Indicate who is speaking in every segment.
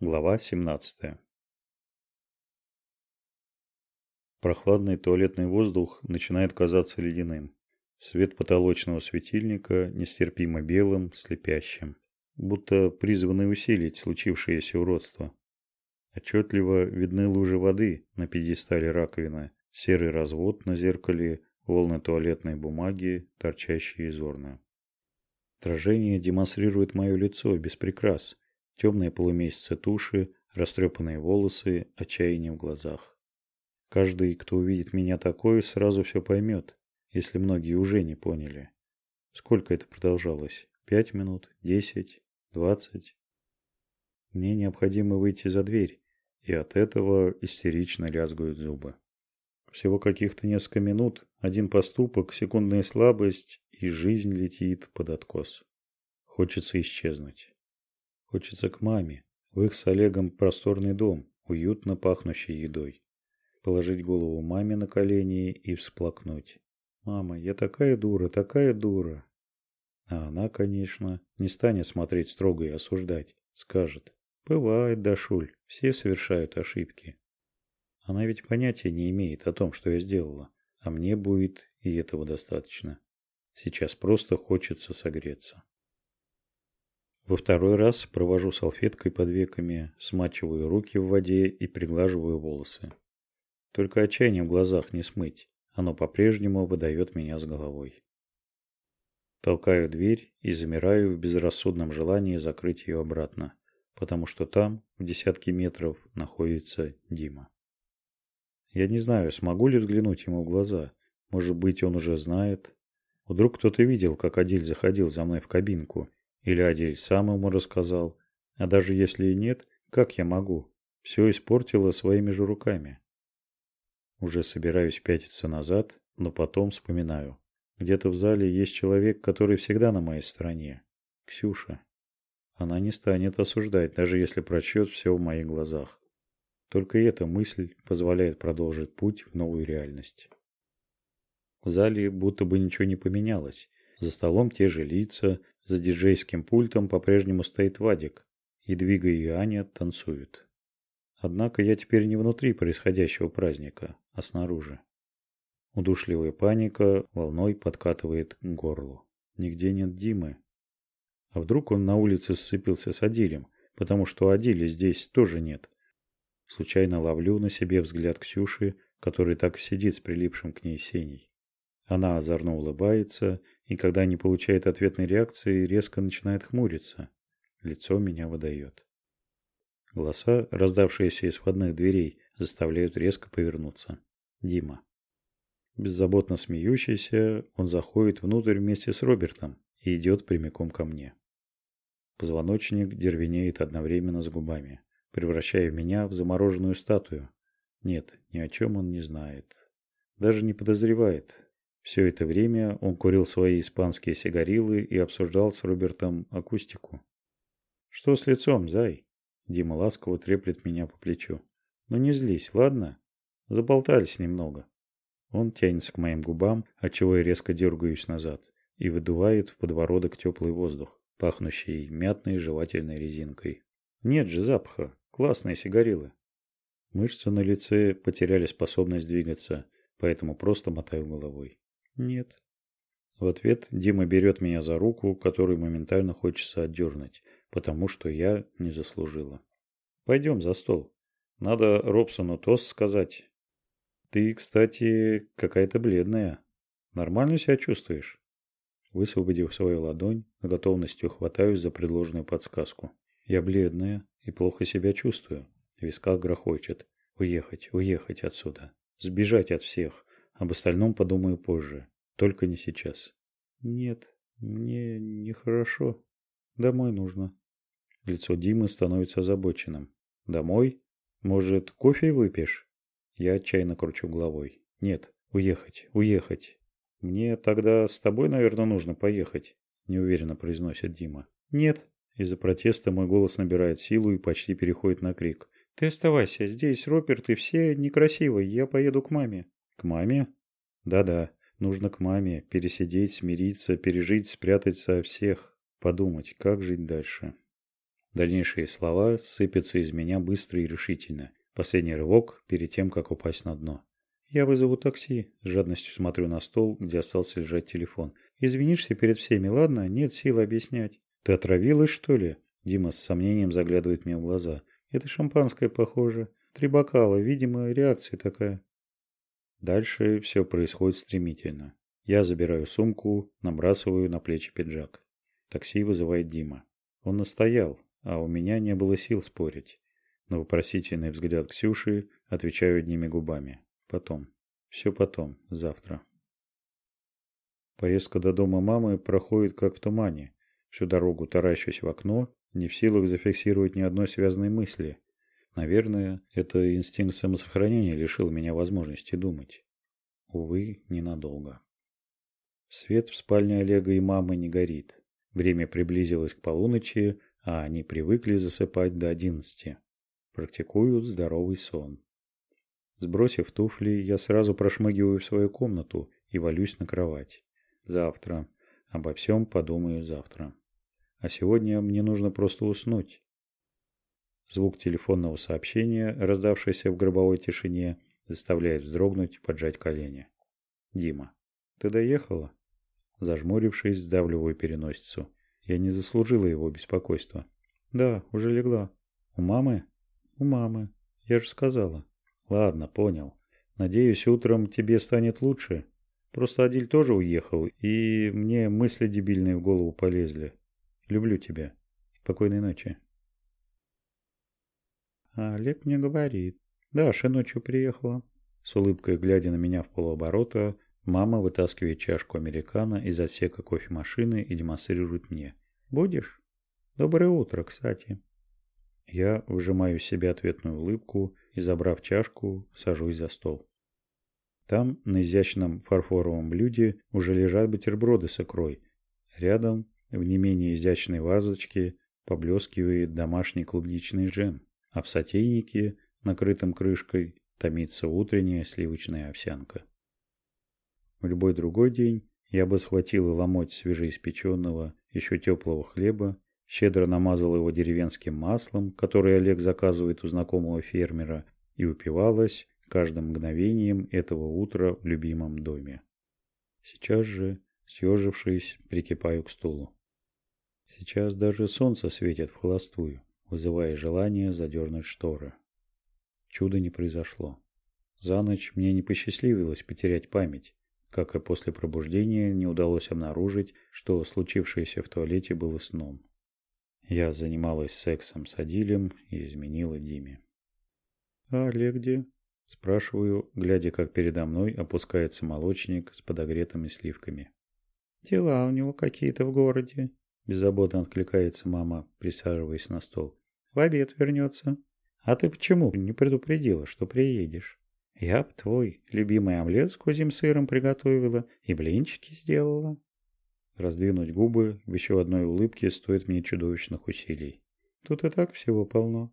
Speaker 1: Глава 17. Прохладный туалетный воздух начинает казаться ледяным. Свет потолочного светильника нестерпимо белым, слепящим, будто призванный усилить случившееся уродство. Отчетливо видны лужи воды на пьедестале раковины, серый развод на зеркале, волны туалетной бумаги, торчащие из орна. Отражение демонстрирует мое лицо без прикрас – темные полумесяцы туши, растрепанные волосы, отчаяние в глазах. Каждый, кто увидит меня такой, сразу все поймет, если многие уже не поняли. Сколько это продолжалось? Пять минут? Десять? Двадцать? Мне необходимо выйти за дверь, и от этого истерично лязгают зубы. Всего каких-то несколько минут, один поступок, секундная слабость, и жизнь летит под откос. Хочется исчезнуть. Хочется к маме, в их с Олегом просторный дом, уютно пахнущий едой. Положить голову маме на колени и всплакнуть. «Мама, я такая дура, такая дура!» А она, конечно, не станет смотреть строго и осуждать. Скажет, «Бывает, Дашуль, все совершают ошибки». Она ведь понятия не имеет о том, что я сделала, а мне будет и этого достаточно. Сейчас просто хочется согреться. Во второй раз провожу салфеткой под веками, смачиваю руки в воде и приглаживаю волосы. Только отчаяние в глазах не смыть, оно по-прежнему выдает меня с головой. Толкаю дверь и замираю в безрассудном желании закрыть ее обратно, потому что там, в десятки метров, находится Дима. Я не знаю, смогу ли взглянуть ему в глаза. Может быть, он уже знает. Вдруг кто-то видел, как Адиль заходил за мной в кабинку или Адель сам ему рассказал. А даже если и нет, как я могу? Все испортила своими же руками. Уже собираюсь пятиться назад, но потом вспоминаю. Где-то в зале есть человек, который всегда на моей стороне. Ксюша. Она не станет осуждать, даже если прочтет все в моих глазах. Только эта мысль позволяет продолжить путь в новую реальность. В зале будто бы ничего не поменялось. За столом те же лица, за диджейским пультом по-прежнему стоит Вадик, и Двига и Аня танцуют. Однако я теперь не внутри происходящего праздника, а снаружи. Удушливая паника волной подкатывает к горлу. Нигде нет Димы. А вдруг он на улице сцепился с Адилем, потому что Адиля здесь тоже нет. Случайно ловлю на себе взгляд Ксюши, который так и сидит с прилипшим к ней Сеней. Она озорно улыбается и когда не получает ответной реакции, резко начинает хмуриться. Лицо меня выдает. Голоса, раздавшиеся из входных дверей, заставляют резко повернуться. Дима. Беззаботно смеющийся, он заходит внутрь вместе с Робертом и идет прямиком ко мне. Позвоночник дервенеет одновременно с губами, превращая меня в замороженную статую. Нет, ни о чем он не знает. Даже не подозревает, все это время он курил свои испанские сигарилы и обсуждал с Робертом акустику. «Что с лицом, зай?» Дима ласково треплет меня по плечу. «Ну не злись, ладно? Заболтались немного». Он тянется к моим губам, отчего я резко дергаюсь назад, и выдувает в подбородок теплый воздух, пахнущий мятной жевательной резинкой. Нет же запаха. Классные сигарилы. Мышцы на лице потеряли способность двигаться, поэтому просто мотаю головой. Нет. В ответ Дима берет меня за руку, которую моментально хочется отдернуть, потому что я не заслужила. Пойдем за стол. Надо Робсону тост сказать. Ты, кстати, какая-то бледная. Нормально себя чувствуешь? Высвободив свою ладонь, готовностью хватаюсь за предложенную подсказку. Я бледная и плохо себя чувствую. В грохочет. Уехать, уехать отсюда. Сбежать от всех. Об остальном подумаю позже. Только не сейчас. Нет, мне нехорошо. Домой нужно. Лицо Димы становится озабоченным. Домой? Может, кофе выпьешь? Я отчаянно кручу головой. Нет, уехать, уехать. Мне тогда с тобой, наверное, нужно поехать, неуверенно произносит Дима. Нет. Из-за протеста мой голос набирает силу и почти переходит на крик. Ты оставайся, здесь Роберт и все некрасивые, я поеду к маме. К маме? Да-да, нужно к маме, пересидеть, смириться, пережить, спрятаться от всех, подумать, как жить дальше. Дальнейшие слова сыпятся из меня быстро и решительно. Последний рывок перед тем, как упасть на дно. «Я вызову такси». С жадностью смотрю на стол, где остался лежать телефон. «Извинишься перед всеми, ладно? Нет сил объяснять». «Ты отравилась, что ли?» Дима с сомнением заглядывает мне в глаза. «Это шампанское, похоже. Три бокала. Видимо, реакция такая». Дальше все происходит стремительно. Я забираю сумку, набрасываю на плечи пиджак. Такси вызывает Дима. Он настоял, а у меня не было сил спорить. На вопросительный взгляд Ксюши отвечаю одними губами. Потом. Все потом. Завтра. Поездка до дома мамы проходит как в тумане. Всю дорогу таращусь в окно, не в силах зафиксировать ни одной связанной мысли. Наверное, это инстинкт самосохранения лишил меня возможности думать. Увы, ненадолго. Свет в спальне Олега и мамы не горит. Время приблизилось к полуночи, а они привыкли засыпать до одиннадцати. Практикуют здоровый сон. Сбросив туфли, я сразу прошмыгиваю в свою комнату и валюсь на кровать. Завтра. Обо всем подумаю завтра. А сегодня мне нужно просто уснуть. Звук телефонного сообщения, раздавшийся в гробовой тишине, заставляет вздрогнуть и поджать колени. Дима. Ты доехала? Зажмурившись, сдавливаю переносицу. Я не заслужила его беспокойства. Да, уже легла. У мамы? У мамы. Я же сказала. Ладно, понял. Надеюсь, утром тебе станет лучше. Просто Адиль тоже уехал, и мне мысли дебильные в голову полезли. Люблю тебя. Спокойной ночи. А Олег мне говорит. Даша ночью приехала. С улыбкой глядя на меня в полуоборота, мама вытаскивает чашку американо из отсека кофемашины и демонстрирует мне. Будешь? Доброе утро, кстати. Я выжимаю из себя ответную улыбку и, забрав чашку, сажусь за стол. Там, на изящном фарфоровом блюде, уже лежат бутерброды с икрой. Рядом, в не менее изящной вазочке, поблескивает домашний клубничный джем а в сотейнике, накрытом крышкой, томится утренняя сливочная овсянка. В любой другой день я бы схватил и ломоть свежеиспеченного, еще теплого хлеба, щедро намазал его деревенским маслом, которое Олег заказывает у знакомого фермера, и упивалась каждым мгновением этого утра в любимом доме. Сейчас же, съежившись, прикипаю к стулу. Сейчас даже солнце светит в холостую вызывая желание задернуть шторы. Чуда не произошло. За ночь мне не посчастливилось потерять память, как и после пробуждения не удалось обнаружить, что случившееся в туалете было сном. Я занималась сексом с Адилем и изменила Диме. «А Олег где?» – спрашиваю, глядя, как передо мной опускается молочник с подогретыми сливками. «Дела у него какие-то в городе», – беззаботно откликается мама, присаживаясь на стол. В обед вернется. А ты почему не предупредила, что приедешь? Я б твой любимый омлет с козьим сыром приготовила и блинчики сделала. Раздвинуть губы в еще одной улыбке стоит мне чудовищных усилий. Тут и так всего полно.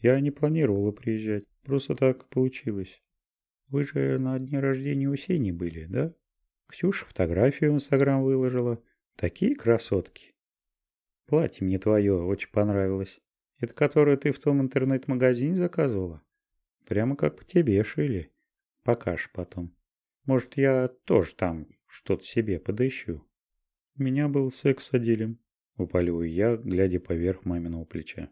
Speaker 1: Я не планировала приезжать, просто так получилось. Вы же на дне рождения у Сени были, да? Ксюша фотографию в Инстаграм выложила. Такие красотки. Платье мне твое очень понравилось. Это которую ты в том интернет-магазине заказывала? Прямо как по тебе шили. Покажешь потом. Может, я тоже там что-то себе подыщу. У меня был секс с Адилем. Упаливаю я, глядя поверх маминого плеча.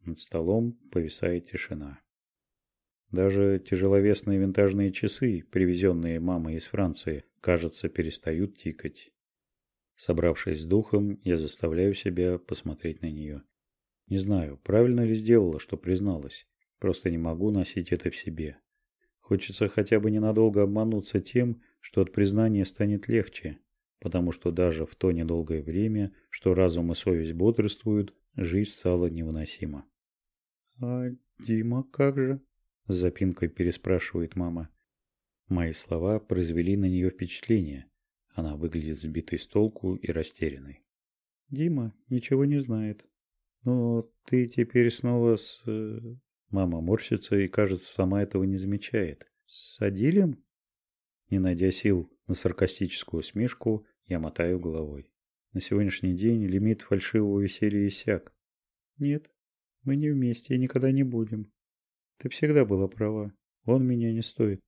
Speaker 1: Над столом повисает тишина. Даже тяжеловесные винтажные часы, привезенные мамой из Франции, кажется, перестают тикать. Собравшись с духом, я заставляю себя посмотреть на нее. Не знаю, правильно ли сделала, что призналась. Просто не могу носить это в себе. Хочется хотя бы ненадолго обмануться тем, что от признания станет легче, потому что даже в то недолгое время, что разум и совесть бодрствуют, жизнь стала невыносима. «А Дима как же?» – с запинкой переспрашивает мама. Мои слова произвели на нее впечатление. Она выглядит сбитой с толку и растерянной. «Дима ничего не знает», «Ну, ты теперь снова с...» э, Мама морщится и, кажется, сама этого не замечает. «С Адилем?» Не найдя сил на саркастическую усмешку, я мотаю головой. На сегодняшний день лимит фальшивого веселья иссяк. Нет, мы не вместе и никогда не будем. Ты всегда была права. Он меня не стоит.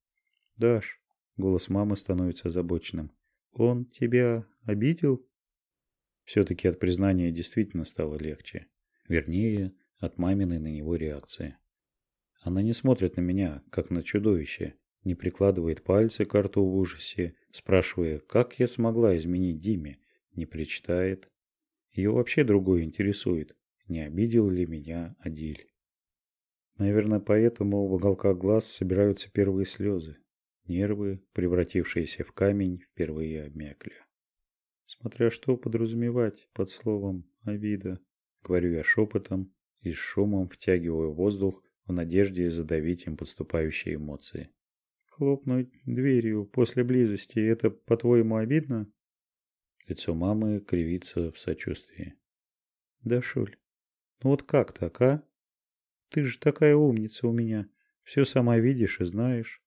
Speaker 1: Даш, голос мамы становится озабоченным. Он тебя обидел? Все-таки от признания действительно стало легче. Вернее, от маминой на него реакции. Она не смотрит на меня, как на чудовище, не прикладывает пальцы к рту в ужасе, спрашивая, как я смогла изменить Диме, не причитает. Ее вообще другое интересует, не обидел ли меня Адиль. Наверное, поэтому в уголках глаз собираются первые слезы. Нервы, превратившиеся в камень, впервые обмякли. Смотря что подразумевать под словом «обида», говорю я шепотом и с шумом втягиваю воздух в надежде задавить им подступающие эмоции. Хлопнуть дверью после близости – это, по-твоему, обидно? Лицо мамы кривится в сочувствии. Да, Шуль, ну вот как так, а? Ты же такая умница у меня. Все сама видишь и знаешь.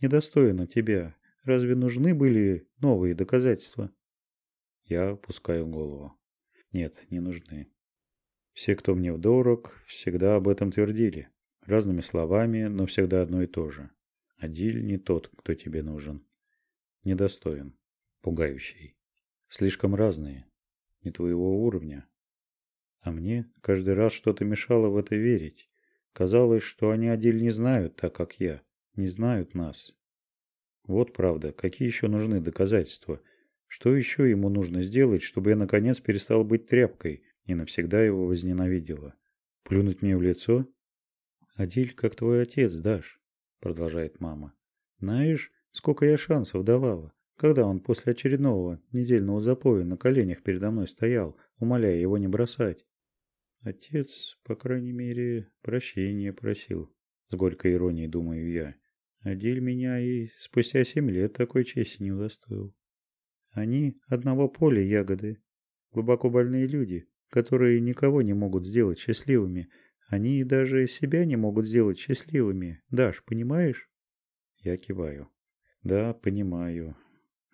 Speaker 1: Недостойно тебя. Разве нужны были новые доказательства? Я опускаю голову. Нет, не нужны. Все, кто мне вдорог, всегда об этом твердили. Разными словами, но всегда одно и то же. Адиль не тот, кто тебе нужен. Недостоин. Пугающий. Слишком разные. Не твоего уровня. А мне каждый раз что-то мешало в это верить. Казалось, что они Адиль не знают так, как я. Не знают нас. Вот правда, какие еще нужны доказательства? Что еще ему нужно сделать, чтобы я наконец перестал быть тряпкой и навсегда его возненавидела? Плюнуть мне в лицо? Адиль, как твой отец, Даш, продолжает мама. Знаешь, сколько я шансов давала, когда он после очередного недельного запоя на коленях передо мной стоял, умоляя его не бросать. Отец, по крайней мере, прощения просил. С горькой иронией думаю я. Адиль меня и спустя семь лет такой чести не удостоил. Они одного поля ягоды. Глубоко больные люди, которые никого не могут сделать счастливыми, они даже себя не могут сделать счастливыми. Даш, понимаешь? Я киваю. Да, понимаю.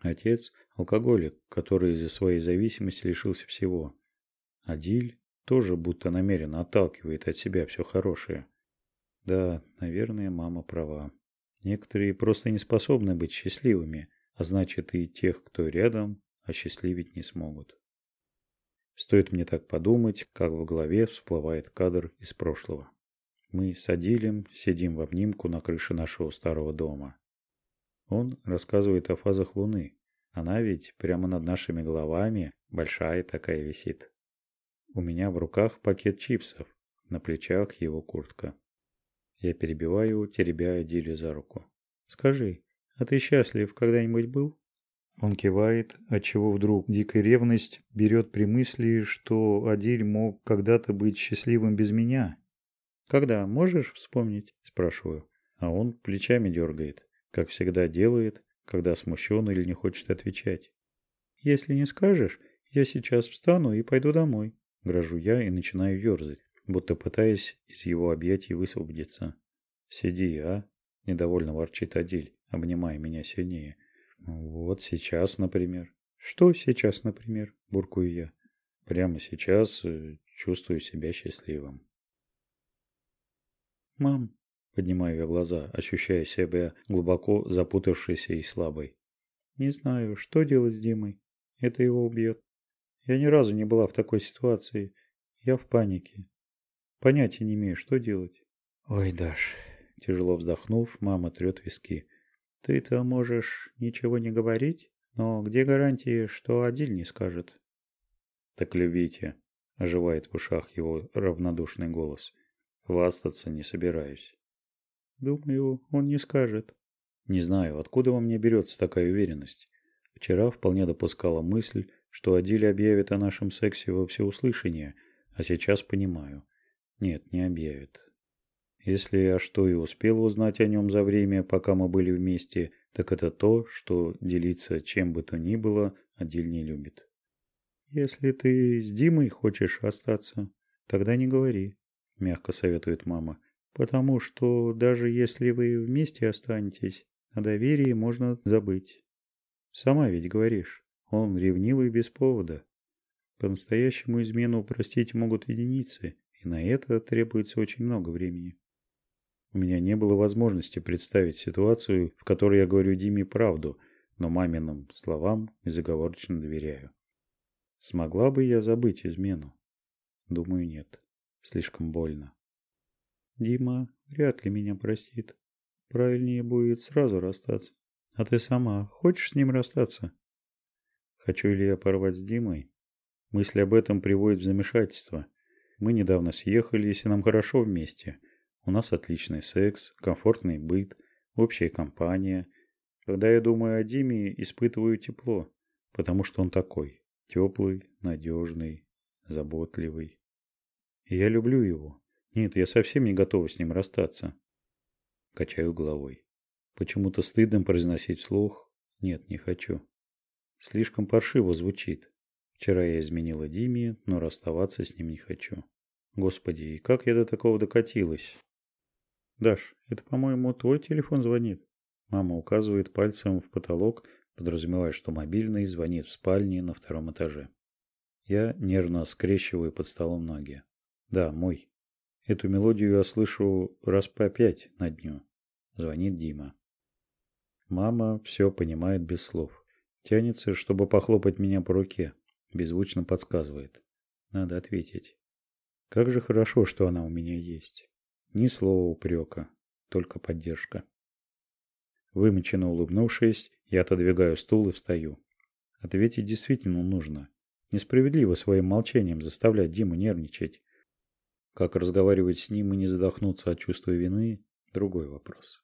Speaker 1: Отец – алкоголик, который из-за своей зависимости лишился всего. Адиль тоже будто намеренно отталкивает от себя все хорошее. Да, наверное, мама права. Некоторые просто не способны быть счастливыми, а значит и тех, кто рядом, осчастливить не смогут. Стоит мне так подумать, как в голове всплывает кадр из прошлого. Мы с Адилем сидим в обнимку на крыше нашего старого дома. Он рассказывает о фазах Луны. Она ведь прямо над нашими головами большая такая висит. У меня в руках пакет чипсов, на плечах его куртка. Я перебиваю, теребя Адилю за руку. «Скажи, а ты счастлив когда-нибудь был?» Он кивает, отчего вдруг дикая ревность берет при мысли, что Адиль мог когда-то быть счастливым без меня. «Когда? Можешь вспомнить?» – спрашиваю. А он плечами дергает, как всегда делает, когда смущен или не хочет отвечать. «Если не скажешь, я сейчас встану и пойду домой», – грожу я и начинаю ерзать, будто пытаясь из его объятий высвободиться. «Сиди, а?» – недовольно ворчит Адиль, обнимая меня сильнее. Вот сейчас, например. Что сейчас, например? Буркую я. Прямо сейчас э, чувствую себя счастливым. Мам, поднимаю я глаза, ощущая себя глубоко запутавшейся и слабой. Не знаю, что делать с Димой. Это его убьет. Я ни разу не была в такой ситуации. Я в панике. Понятия не имею, что делать. Ой, Даш, тяжело вздохнув, мама трет виски. Ты-то можешь ничего не говорить, но где гарантии, что Адиль не скажет? Так любите, оживает в ушах его равнодушный голос. Хвастаться не собираюсь. Думаю, он не скажет. Не знаю, откуда во мне берется такая уверенность. Вчера вполне допускала мысль, что Адиль объявит о нашем сексе во всеуслышание, а сейчас понимаю. Нет, не объявит. Если я что и успел узнать о нем за время, пока мы были вместе, так это то, что делиться чем бы то ни было Адиль не любит. «Если ты с Димой хочешь остаться, тогда не говори», – мягко советует мама. «Потому что даже если вы вместе останетесь, о доверии можно забыть. Сама ведь говоришь, он ревнивый без повода. По-настоящему измену простить могут единицы, И на это требуется очень много времени. У меня не было возможности представить ситуацию, в которой я говорю Диме правду, но маминым словам безоговорочно доверяю. Смогла бы я забыть измену? Думаю, нет. Слишком больно. Дима вряд ли меня простит. Правильнее будет сразу расстаться. А ты сама хочешь с ним расстаться? Хочу ли я порвать с Димой? Мысль об этом приводит в замешательство. Мы недавно съехались, и нам хорошо вместе. У нас отличный секс, комфортный быт, общая компания. Когда я думаю о Диме, испытываю тепло, потому что он такой. Теплый, надежный, заботливый. И я люблю его. Нет, я совсем не готова с ним расстаться. Качаю головой. Почему-то стыдно произносить вслух. Нет, не хочу. Слишком паршиво звучит. Вчера я изменила Диме, но расставаться с ним не хочу. Господи, и как я до такого докатилась? Даш, это, по-моему, твой телефон звонит. Мама указывает пальцем в потолок, подразумевая, что мобильный звонит в спальне на втором этаже. Я нервно скрещиваю под столом ноги. Да, мой. Эту мелодию я слышу раз по пять на дню. Звонит Дима. Мама все понимает без слов. Тянется, чтобы похлопать меня по руке. Беззвучно подсказывает. Надо ответить. Как же хорошо, что она у меня есть. Ни слова упрека, только поддержка. Вымученно улыбнувшись, я отодвигаю стул и встаю. Ответить действительно нужно. Несправедливо своим молчанием заставлять Диму нервничать. Как разговаривать с ним и не задохнуться от чувства вины – другой вопрос.